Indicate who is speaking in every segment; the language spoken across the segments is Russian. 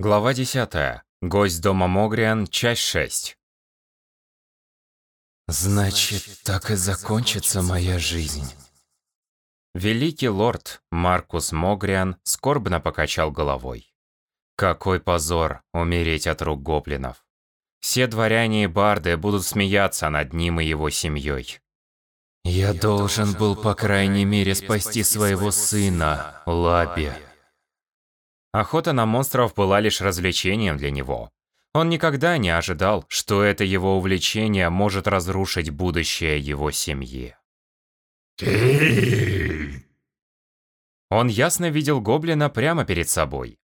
Speaker 1: Глава 10. Гость дома Могриан, часть 6.
Speaker 2: Значит, так и закончится моя жизнь.
Speaker 1: Великий лорд Маркус Могриан скорбно покачал головой. Какой позор умереть от рук гоблинов. Все дворяне и барды будут смеяться над ним и его семьей.
Speaker 2: Я должен был, по крайней мере, спасти своего сына, Лаби.
Speaker 1: Охота на монстров была лишь развлечением для него. Он никогда не ожидал, что это его увлечение может разрушить будущее его семьи. Он ясно видел гоблина прямо перед собой.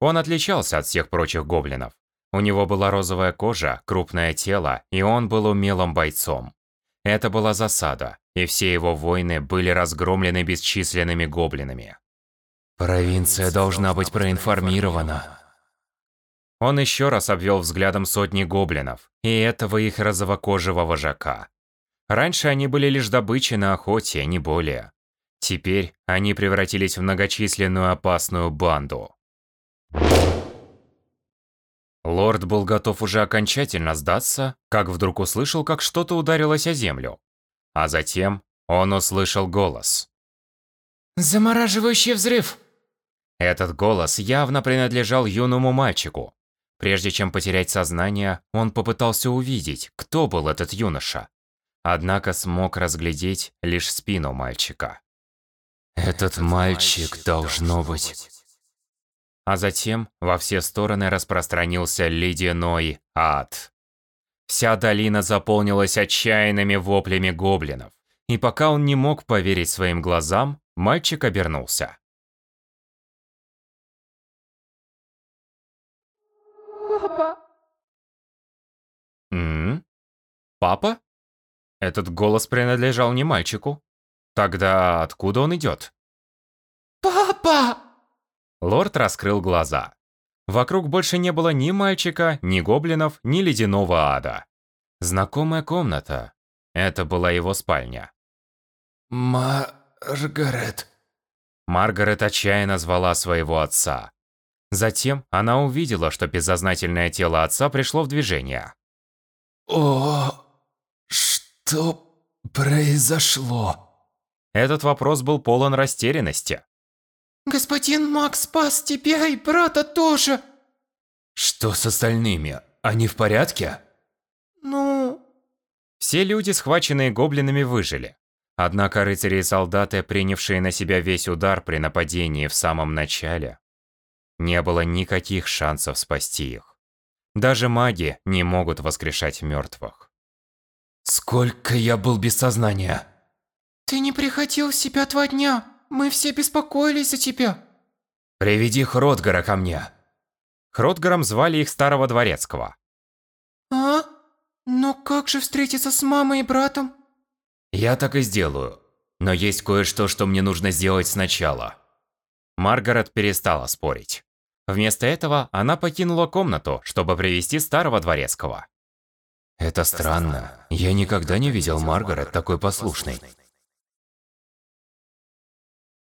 Speaker 1: Он отличался от всех прочих гоблинов. У него была розовая кожа, крупное тело, и он был умелым бойцом. Это была засада, и все его войны были разгромлены бесчисленными гоблинами.
Speaker 2: Провинция должна быть проинформирована.
Speaker 1: Он еще раз обвел взглядом сотни гоблинов, и этого их розовокожего вожака. Раньше они были лишь добычей на охоте, не более. Теперь они превратились в многочисленную опасную банду. Лорд был готов уже окончательно сдаться, как вдруг услышал, как что-то ударилось о землю. А затем он услышал голос.
Speaker 3: «Замораживающий взрыв!»
Speaker 1: Этот голос явно принадлежал юному мальчику. Прежде чем потерять сознание, он попытался увидеть, кто был этот юноша. Однако смог разглядеть лишь спину мальчика.
Speaker 2: Этот мальчик должно быть...
Speaker 1: А затем во все стороны распространился ледяной ад. Вся долина заполнилась отчаянными воплями гоблинов. И пока он не мог поверить своим глазам, мальчик обернулся.
Speaker 3: Папа.
Speaker 1: М? Папа? Этот голос принадлежал не мальчику. Тогда откуда он идет?
Speaker 3: Папа!
Speaker 1: Лорд раскрыл глаза. Вокруг больше не было ни мальчика, ни гоблинов, ни ледяного ада. Знакомая комната. Это была его спальня.
Speaker 2: Маргарет.
Speaker 1: Маргарет отчаянно звала своего отца. Затем она увидела, что бессознательное тело отца пришло в движение.
Speaker 2: О, что произошло?
Speaker 1: Этот вопрос был полон растерянности.
Speaker 3: Господин Макс спас тебя и брата тоже.
Speaker 2: Что с остальными? Они в порядке?
Speaker 3: Ну...
Speaker 1: Все люди, схваченные гоблинами, выжили. Однако рыцари и солдаты, принявшие на себя весь удар при нападении в самом начале, не было никаких шансов спасти их. Даже маги не могут воскрешать мертвых.
Speaker 2: Сколько я был без сознания?
Speaker 3: Ты не приходил в себя два дня. Мы все беспокоились за тебя.
Speaker 2: Приведи Хротгара ко мне.
Speaker 1: Хротгаром звали их старого дворецкого.
Speaker 3: А? Но как же встретиться с мамой и братом?
Speaker 2: Я так и сделаю. Но есть кое-что, что мне нужно сделать сначала.
Speaker 1: Маргарет перестала спорить. Вместо этого она покинула комнату, чтобы привести старого дворецкого.
Speaker 2: Это странно. Я никогда не видел Маргарет такой послушной.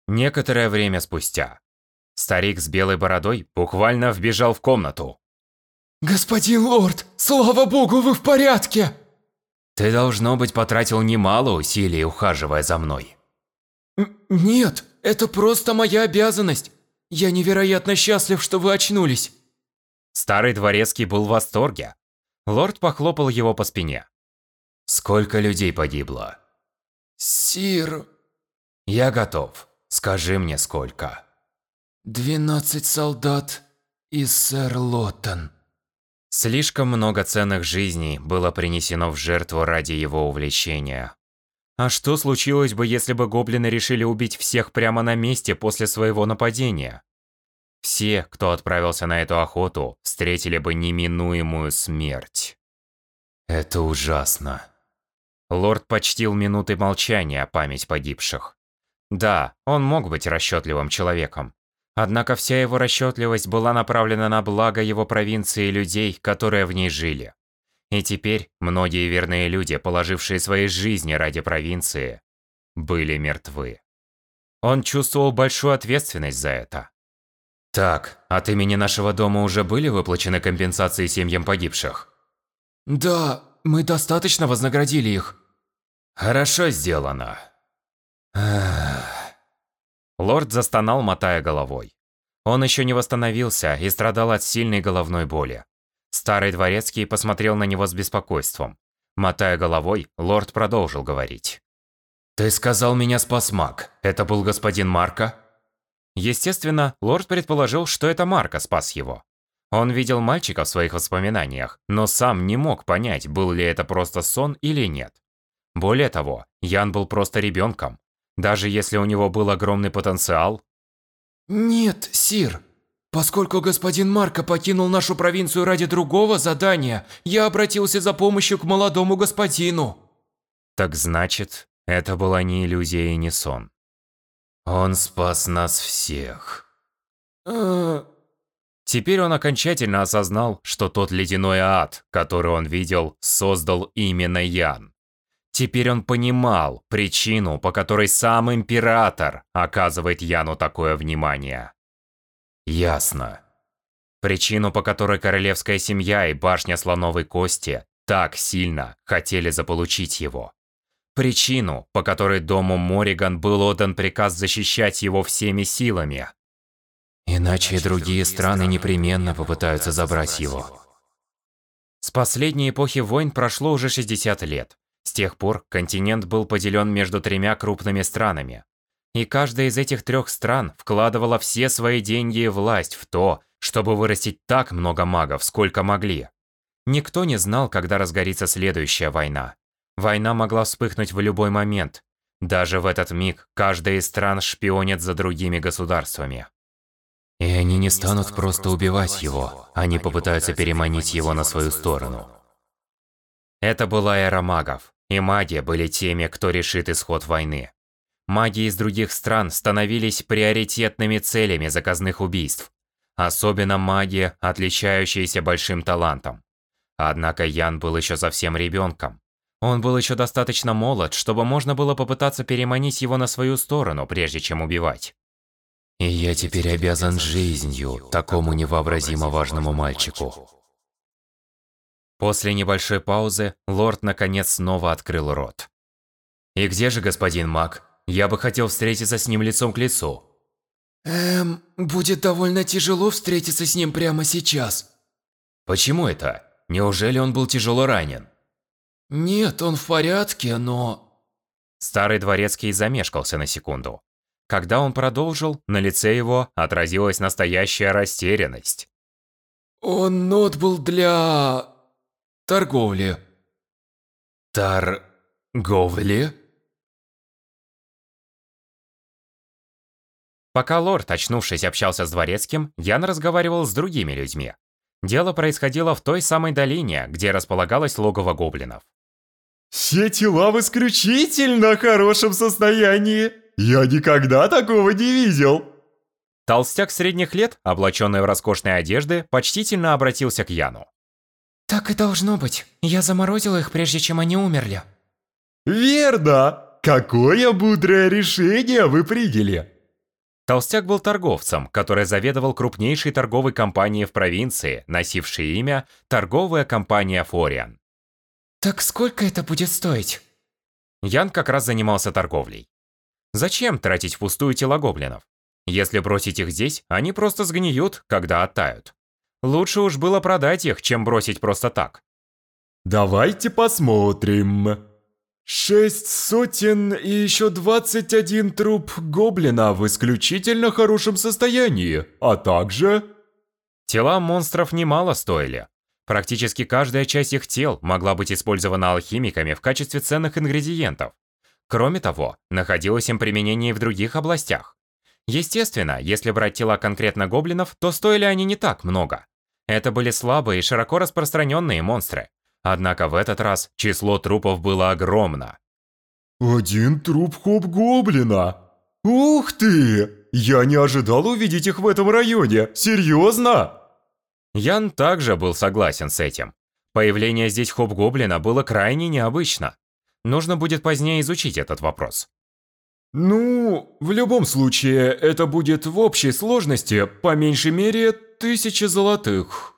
Speaker 1: Некоторое время спустя. Старик с белой бородой буквально вбежал в комнату.
Speaker 3: Господин лорд, слава богу, вы в порядке!
Speaker 2: Ты, должно быть, потратил немало усилий, ухаживая за мной.
Speaker 3: Н нет, это просто моя обязанность. Я невероятно счастлив, что вы очнулись.
Speaker 1: Старый дворецкий был в восторге. Лорд похлопал его по спине.
Speaker 2: Сколько людей погибло?
Speaker 3: Сир...
Speaker 2: Я готов. Скажи мне, сколько.
Speaker 3: Двенадцать солдат и сэр Лоттон.
Speaker 1: Слишком много ценных жизней было принесено в жертву ради его увлечения. А что случилось бы, если бы гоблины решили убить всех прямо на месте после своего нападения? Все, кто отправился на эту охоту, встретили бы неминуемую смерть.
Speaker 2: Это ужасно.
Speaker 1: Лорд почтил минуты молчания память погибших. Да, он мог быть расчетливым человеком. Однако вся его расчетливость была направлена на благо его провинции и людей, которые в ней жили. И теперь многие верные люди, положившие свои жизни ради провинции, были мертвы. Он чувствовал большую ответственность за это. Так, от имени нашего дома уже были выплачены компенсации семьям погибших?
Speaker 3: Да, мы достаточно вознаградили их.
Speaker 1: Хорошо сделано. Лорд застонал, мотая головой. Он еще не восстановился и страдал от сильной головной боли. Старый дворецкий посмотрел на него с беспокойством. Мотая головой, лорд продолжил говорить. «Ты сказал, меня спас маг. Это был господин Марко?» Естественно, лорд предположил, что это Марко спас его. Он видел мальчика в своих воспоминаниях, но сам не мог понять, был ли это просто сон или нет. Более того, Ян был просто ребенком. Даже если у него был огромный потенциал.
Speaker 3: Нет, Сир. Поскольку господин Марко покинул нашу провинцию ради другого задания, я обратился за помощью к молодому господину.
Speaker 1: Так значит, это была не иллюзия и не сон. Он спас нас всех.
Speaker 3: Э,
Speaker 1: Теперь он окончательно осознал, что тот ледяной ад, который он видел, создал именно Ян. Теперь он понимал причину, по которой сам Император оказывает Яну такое внимание. Ясно. Причину, по которой королевская семья и башня Слоновой Кости так сильно хотели заполучить его. Причину, по которой дому Мориган был отдан приказ защищать его всеми силами. Иначе другие страны непременно попытаются забрать его. С последней эпохи войн прошло уже 60 лет. С тех пор континент был поделен между тремя крупными странами. И каждая из этих трех стран вкладывала все свои деньги и власть в то, чтобы вырастить так много магов, сколько могли. Никто не знал, когда разгорится следующая война. Война могла вспыхнуть в любой момент. Даже в этот миг каждая из стран шпионит за другими государствами. И они не станут просто убивать его, они попытаются переманить его на свою сторону. Это была эра магов, и маги были теми, кто решит исход войны. Маги из других стран становились приоритетными целями заказных убийств. Особенно маги, отличающиеся большим талантом. Однако Ян был еще совсем ребенком. Он был еще достаточно молод, чтобы можно было попытаться переманить его на свою сторону, прежде чем убивать. И я теперь обязан жизнью такому невообразимо важному мальчику. После небольшой паузы, лорд наконец снова открыл рот. «И где же господин Мак? Я бы хотел встретиться с ним лицом к лицу».
Speaker 3: Эм, будет довольно тяжело встретиться с ним прямо сейчас.
Speaker 1: Почему это? Неужели он был тяжело ранен?
Speaker 3: Нет, он в порядке, но...
Speaker 1: Старый дворецкий замешкался на секунду. Когда он продолжил, на лице его отразилась настоящая растерянность.
Speaker 3: Он отбыл для... торговли.
Speaker 1: Торговли? Пока лорд, очнувшись, общался с дворецким, Ян разговаривал с другими людьми. Дело происходило в той самой долине, где располагалось логово гоблинов.
Speaker 4: Все тела в исключительно хорошем состоянии. Я никогда такого не видел.
Speaker 1: Толстяк средних лет, облаченный в роскошные одежды, почтительно обратился к Яну.
Speaker 3: Так и должно быть. Я заморозил их, прежде чем они умерли.
Speaker 4: Верно. Какое мудрое решение вы приняли.
Speaker 1: Толстяк был торговцем, который заведовал крупнейшей торговой компанией в провинции, носившей имя «Торговая компания Фориан».
Speaker 3: Так сколько это будет стоить?
Speaker 1: Ян как раз занимался торговлей. Зачем тратить впустую тела гоблинов? Если бросить их здесь, они просто сгниют, когда оттают. Лучше уж было продать их, чем бросить просто так.
Speaker 4: Давайте посмотрим. Шесть сотен и еще двадцать один труп гоблина в исключительно хорошем состоянии, а также...
Speaker 1: Тела монстров немало стоили. Практически каждая часть их тел могла быть использована алхимиками в качестве ценных ингредиентов. Кроме того, находилось им применение и в других областях. Естественно, если брать тела конкретно гоблинов, то стоили они не так много. Это были слабые и широко распространенные монстры. Однако в этот раз число трупов было огромно.
Speaker 4: Один труп хоп-гоблина. Ух ты! Я не ожидал увидеть их в этом районе. Серьезно?
Speaker 1: Ян также был согласен с этим. Появление здесь хоп-гоблина было крайне необычно. Нужно будет позднее изучить этот вопрос.
Speaker 3: Ну, в любом случае, это будет в общей сложности по меньшей мере тысяча золотых.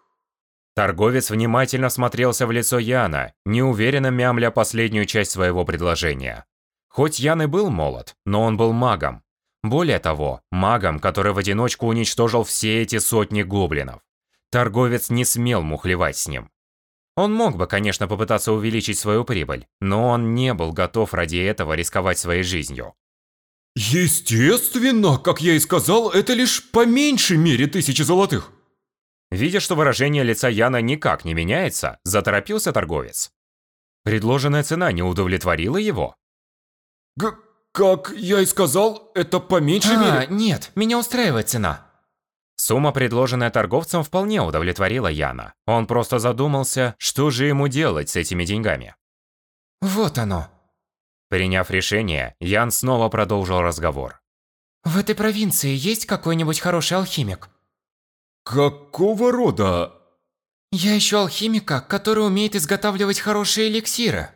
Speaker 1: Торговец внимательно смотрелся в лицо Яна, неуверенно мямля последнюю часть своего предложения. Хоть Ян и был молод, но он был магом. Более того, магом, который в одиночку уничтожил все эти сотни гоблинов. Торговец не смел мухлевать с ним. Он мог бы, конечно, попытаться увеличить свою прибыль, но он не был готов ради этого рисковать своей жизнью.
Speaker 3: Естественно, как я и сказал, это лишь по меньшей мере тысячи золотых.
Speaker 1: Видя, что выражение лица Яна никак не меняется, заторопился торговец. Предложенная цена не удовлетворила его.
Speaker 3: Г как я и сказал, это по меньшей
Speaker 2: А,
Speaker 3: мере...
Speaker 2: нет, меня устраивает цена.
Speaker 1: Сумма, предложенная торговцем, вполне удовлетворила Яна. Он просто задумался, что же ему делать с этими деньгами.
Speaker 2: Вот оно.
Speaker 1: Приняв решение, Ян снова продолжил разговор.
Speaker 2: В этой провинции есть какой-нибудь хороший алхимик?
Speaker 3: Какого рода?
Speaker 2: Я ищу алхимика, который умеет изготавливать хорошие эликсиры.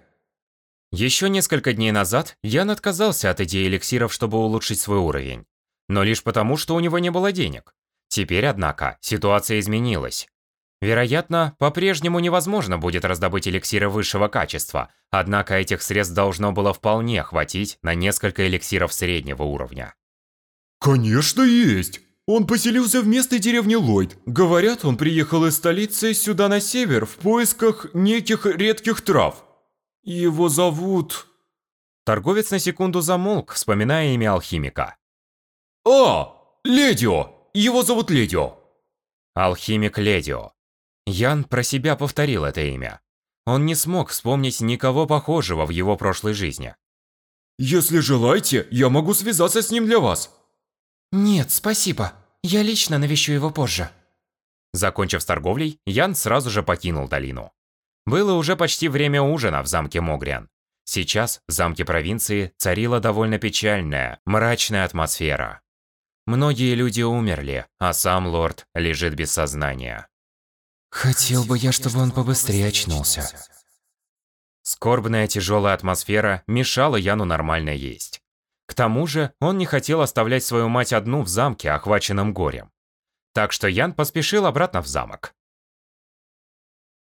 Speaker 1: Еще несколько дней назад Ян отказался от идеи эликсиров, чтобы улучшить свой уровень. Но лишь потому, что у него не было денег. Теперь, однако, ситуация изменилась. Вероятно, по-прежнему невозможно будет раздобыть эликсиры высшего качества, однако этих средств должно было вполне хватить на несколько эликсиров среднего уровня.
Speaker 3: Конечно, есть. Он поселился в местной деревне Ллойд. Говорят, он приехал из столицы сюда на север в поисках неких редких трав. Его зовут...
Speaker 1: Торговец на секунду замолк, вспоминая имя алхимика.
Speaker 3: А, Ледио! Его зовут Ледио.
Speaker 1: Алхимик Ледио. Ян про себя повторил это имя. Он не смог вспомнить никого похожего в его прошлой жизни.
Speaker 3: Если желаете, я могу связаться с ним для вас.
Speaker 2: Нет, спасибо. Я лично навещу его позже.
Speaker 1: Закончив с торговлей, Ян сразу же покинул долину. Было уже почти время ужина в замке Могриан. Сейчас в замке провинции царила довольно печальная, мрачная атмосфера. Многие люди умерли, а сам лорд лежит без сознания.
Speaker 2: Хотел бы я, чтобы он побыстрее очнулся.
Speaker 1: Скорбная тяжелая атмосфера мешала Яну нормально есть. К тому же он не хотел оставлять свою мать одну в замке, охваченном горем. Так что Ян поспешил обратно в замок.